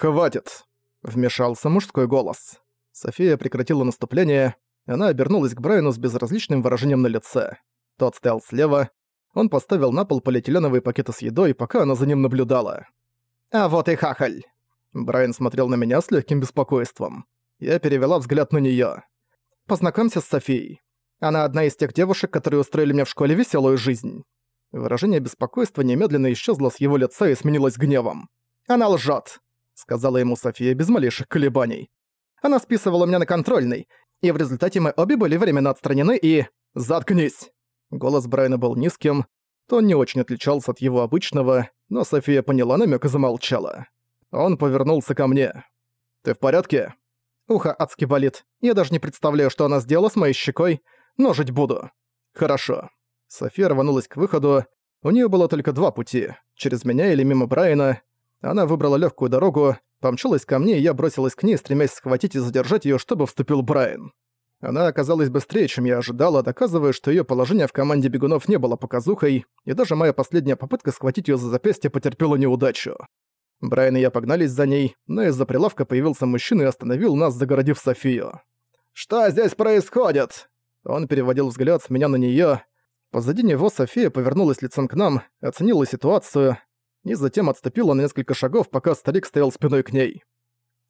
«Хватит!» — вмешался мужской голос. София прекратила наступление, она обернулась к Брайану с безразличным выражением на лице. Тот стоял слева, он поставил на пол полиэтиленовые пакеты с едой, пока она за ним наблюдала. «А вот и хахаль!» Брайан смотрел на меня с легким беспокойством. Я перевела взгляд на нее. «Познакомься с Софией. Она одна из тех девушек, которые устроили мне в школе веселую жизнь». Выражение беспокойства немедленно исчезло с его лица и сменилось гневом. «Она лжет, сказала ему София без малейших колебаний. «Она списывала меня на контрольный, и в результате мы обе были временно отстранены и... Заткнись!» Голос Брайана был низким, тон не очень отличался от его обычного, но София поняла намёк и замолчала. Он повернулся ко мне. «Ты в порядке?» Ухо адски болит. Я даже не представляю, что она сделала с моей щекой, но жить буду. Хорошо. София рванулась к выходу. У нее было только два пути — через меня или мимо Брайана. Она выбрала легкую дорогу, помчалась ко мне, и я бросилась к ней, стремясь схватить и задержать ее, чтобы вступил Брайан. Она оказалась быстрее, чем я ожидала, доказывая, что ее положение в команде бегунов не было показухой, и даже моя последняя попытка схватить ее за запястье потерпела неудачу. Брайан и я погнались за ней, но из-за прилавка появился мужчина и остановил нас, загородив Софию. «Что здесь происходит?» Он переводил взгляд с меня на неё. Позади него София повернулась лицом к нам, оценила ситуацию и затем отступила на несколько шагов, пока старик стоял спиной к ней.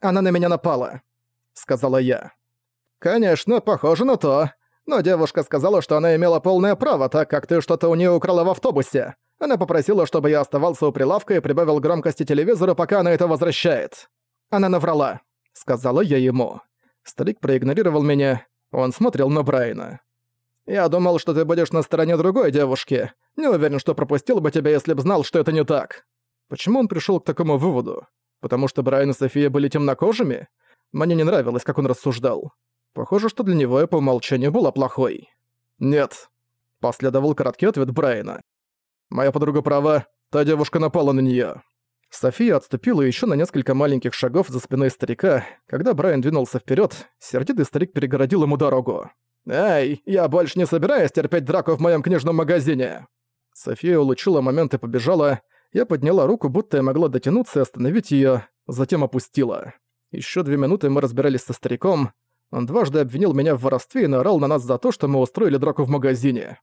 «Она на меня напала», — сказала я. «Конечно, похоже на то. Но девушка сказала, что она имела полное право, так как ты что-то у нее украла в автобусе. Она попросила, чтобы я оставался у прилавка и прибавил громкости телевизора, пока она это возвращает. Она наврала», — сказала я ему. Старик проигнорировал меня, он смотрел на Брайана. «Я думал, что ты будешь на стороне другой девушки. Не уверен, что пропустил бы тебя, если б знал, что это не так». Почему он пришел к такому выводу? Потому что Брайан и София были темнокожими? Мне не нравилось, как он рассуждал. Похоже, что для него я по умолчанию была плохой. «Нет», — последовал короткий ответ Брайана. «Моя подруга права, та девушка напала на неё». София отступила еще на несколько маленьких шагов за спиной старика. Когда Брайан двинулся вперед, сердитый старик перегородил ему дорогу. «Эй, я больше не собираюсь терпеть драку в моем книжном магазине!» София улучила момент и побежала. Я подняла руку, будто я могла дотянуться и остановить ее, затем опустила. Еще две минуты мы разбирались со стариком. Он дважды обвинил меня в воровстве и наорал на нас за то, что мы устроили драку в магазине.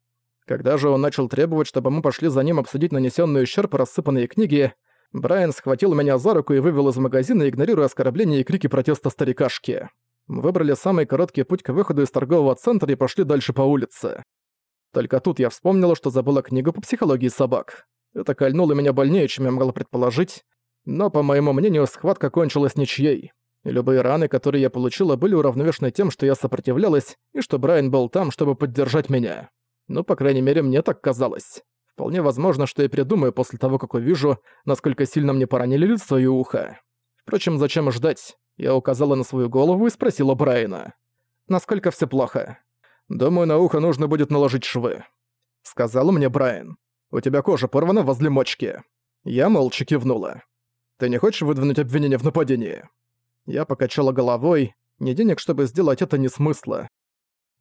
Когда же он начал требовать, чтобы мы пошли за ним обсудить нанесенный ущерб рассыпанные книги, Брайан схватил меня за руку и вывел из магазина, игнорируя оскорбления и крики протеста старикашки. Мы выбрали самый короткий путь к выходу из торгового центра и пошли дальше по улице. Только тут я вспомнила, что забыла книгу по психологии собак. Это кольнуло меня больнее, чем я могла предположить, но, по моему мнению, схватка кончилась ничьей. Любые раны, которые я получила, были уравновешены тем, что я сопротивлялась, и что Брайан был там, чтобы поддержать меня. Ну, по крайней мере, мне так казалось. Вполне возможно, что я придумаю после того, как увижу, насколько сильно мне поранили лицо и ухо. Впрочем, зачем ждать? Я указала на свою голову и спросила Брайана. «Насколько все плохо?» «Думаю, на ухо нужно будет наложить швы», — сказал мне Брайан. «У тебя кожа порвана возле мочки». Я молча кивнула. «Ты не хочешь выдвинуть обвинение в нападении?» Я покачала головой. Ни денег, чтобы сделать это, ни смысла.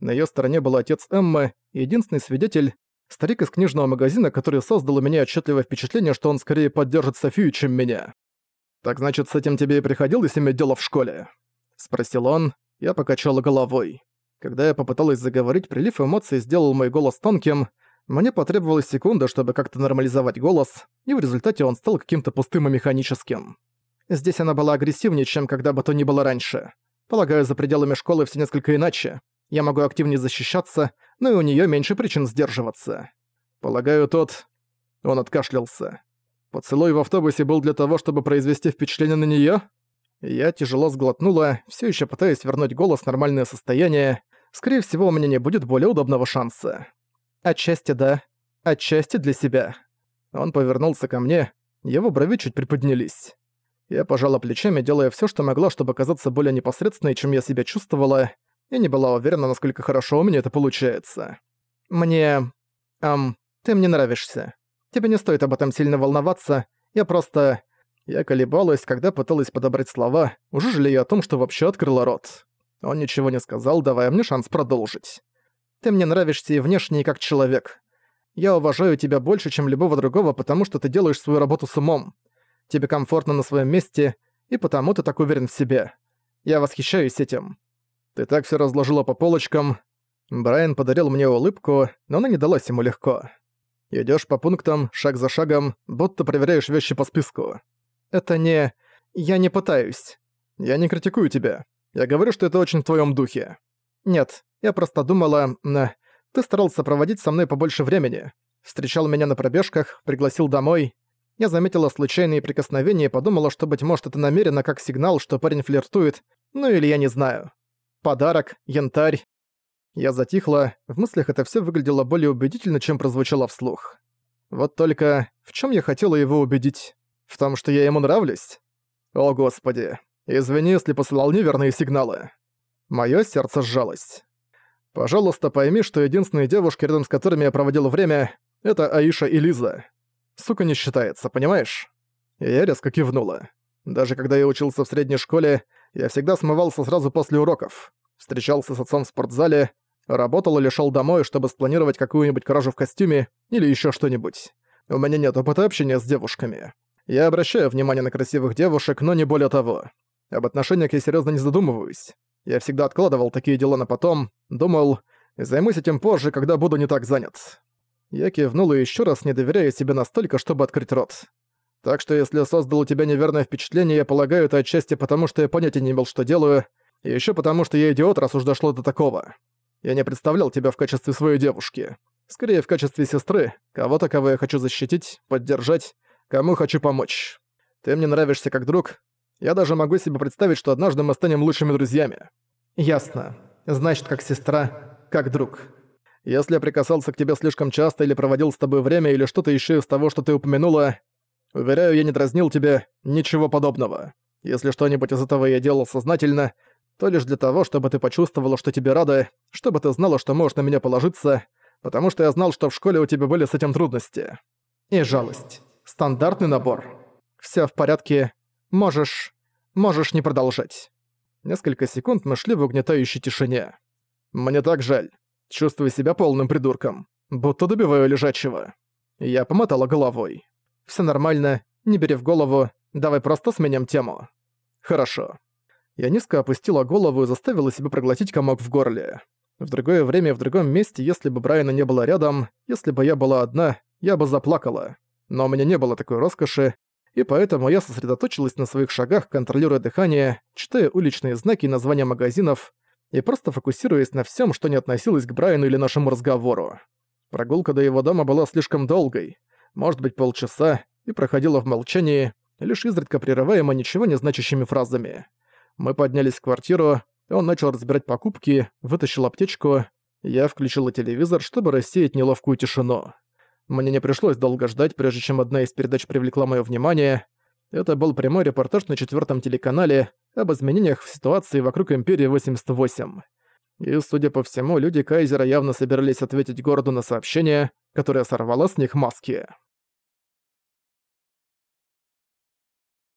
На её стороне был отец Эммы, единственный свидетель, Старик из книжного магазина, который создал у меня отчетливое впечатление, что он скорее поддержит Софию, чем меня. «Так значит, с этим тебе и приходилось иметь дело в школе?» Спросил он, я покачала головой. Когда я попыталась заговорить, прилив эмоций сделал мой голос тонким, мне потребовалась секунда, чтобы как-то нормализовать голос, и в результате он стал каким-то пустым и механическим. Здесь она была агрессивнее, чем когда бы то ни было раньше. Полагаю, за пределами школы все несколько иначе. Я могу активнее защищаться, но и у нее меньше причин сдерживаться. Полагаю, тот... Он откашлялся. Поцелуй в автобусе был для того, чтобы произвести впечатление на нее. Я тяжело сглотнула, все еще пытаясь вернуть голос в нормальное состояние. Скорее всего, у меня не будет более удобного шанса. Отчасти да, отчасти для себя. Он повернулся ко мне, его брови чуть приподнялись. Я пожала плечами, делая все, что могла, чтобы казаться более непосредственной, чем я себя чувствовала, и не была уверена, насколько хорошо у меня это получается. Мне... Ам, ты мне нравишься. Тебе не стоит об этом сильно волноваться. Я просто... Я колебалась, когда пыталась подобрать слова, уже жалея о том, что вообще открыла рот. Он ничего не сказал, давая мне шанс продолжить. Ты мне нравишься и внешне, и как человек. Я уважаю тебя больше, чем любого другого, потому что ты делаешь свою работу с умом. Тебе комфортно на своем месте, и потому ты так уверен в себе. Я восхищаюсь этим. Ты так все разложила по полочкам. Брайан подарил мне улыбку, но она не далась ему легко. Идешь по пунктам, шаг за шагом, будто проверяешь вещи по списку. Это не... Я не пытаюсь. Я не критикую тебя. Я говорю, что это очень в твоем духе. Нет, я просто думала... Ты старался проводить со мной побольше времени. Встречал меня на пробежках, пригласил домой. Я заметила случайные прикосновения и подумала, что, быть может, это намеренно как сигнал, что парень флиртует, ну или я не знаю. Подарок, янтарь. Я затихла, в мыслях это все выглядело более убедительно, чем прозвучало вслух. Вот только в чем я хотела его убедить? В том, что я ему нравлюсь? О господи, извини, если посылал неверные сигналы. Моё сердце сжалось. Пожалуйста, пойми, что единственные девушки, рядом с которыми я проводил время, это Аиша и Лиза. Сука не считается, понимаешь? Я резко кивнула. Даже когда я учился в средней школе, я всегда смывался сразу после уроков. Встречался с отцом в спортзале, Работал или шел домой, чтобы спланировать какую-нибудь кражу в костюме или еще что-нибудь. У меня нет опыта общения с девушками. Я обращаю внимание на красивых девушек, но не более того. Об отношениях я серьезно не задумываюсь. Я всегда откладывал такие дела на потом, думал, займусь этим позже, когда буду не так занят. Я кивнул и еще раз не доверяя себе настолько, чтобы открыть рот. Так что если создал у тебя неверное впечатление, я полагаю, это отчасти потому, что я понятия не имел, что делаю, и еще потому, что я идиот, раз уж дошло до такого. Я не представлял тебя в качестве своей девушки. Скорее, в качестве сестры, кого-то, кого я хочу защитить, поддержать, кому хочу помочь. Ты мне нравишься как друг. Я даже могу себе представить, что однажды мы станем лучшими друзьями. Ясно. Значит, как сестра, как друг. Если я прикасался к тебе слишком часто или проводил с тобой время или что-то еще из того, что ты упомянула, уверяю, я не дразнил тебя, ничего подобного. Если что-нибудь из этого я делал сознательно, то лишь для того, чтобы ты почувствовала, что тебе рада, чтобы ты знала, что можешь на меня положиться, потому что я знал, что в школе у тебя были с этим трудности. И жалость. Стандартный набор. Всё в порядке. Можешь... можешь не продолжать. Несколько секунд мы шли в угнетающей тишине. Мне так жаль. Чувствую себя полным придурком. Будто добиваю лежачего. Я помотала головой. Всё нормально, не бери в голову, давай просто сменим тему. Хорошо. Я низко опустила голову и заставила себя проглотить комок в горле. В другое время, в другом месте, если бы Брайана не было рядом, если бы я была одна, я бы заплакала. Но у меня не было такой роскоши, и поэтому я сосредоточилась на своих шагах, контролируя дыхание, читая уличные знаки и названия магазинов, и просто фокусируясь на всем, что не относилось к Брайану или нашему разговору. Прогулка до его дома была слишком долгой, может быть полчаса, и проходила в молчании, лишь изредка прерываемо ничего не значащими фразами. Мы поднялись в квартиру, он начал разбирать покупки, вытащил аптечку, я включила телевизор, чтобы рассеять неловкую тишину. Мне не пришлось долго ждать, прежде чем одна из передач привлекла моё внимание. Это был прямой репортаж на четвертом телеканале об изменениях в ситуации вокруг Империи 88. И, судя по всему, люди Кайзера явно собирались ответить городу на сообщение, которое сорвало с них маски.